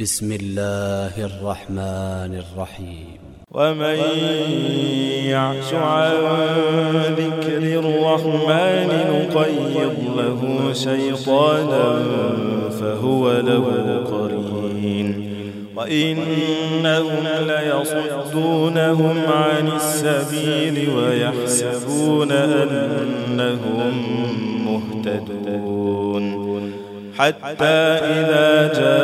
بسم الله الرحمن الرحيم. ومن يعش عن ذكر الرحمن نقيض له شيطانا فهو له قرين. وإنهم ليصدونهم عن السبيل ويحسبون أنهم مهتدون. حتى إذا جاءنا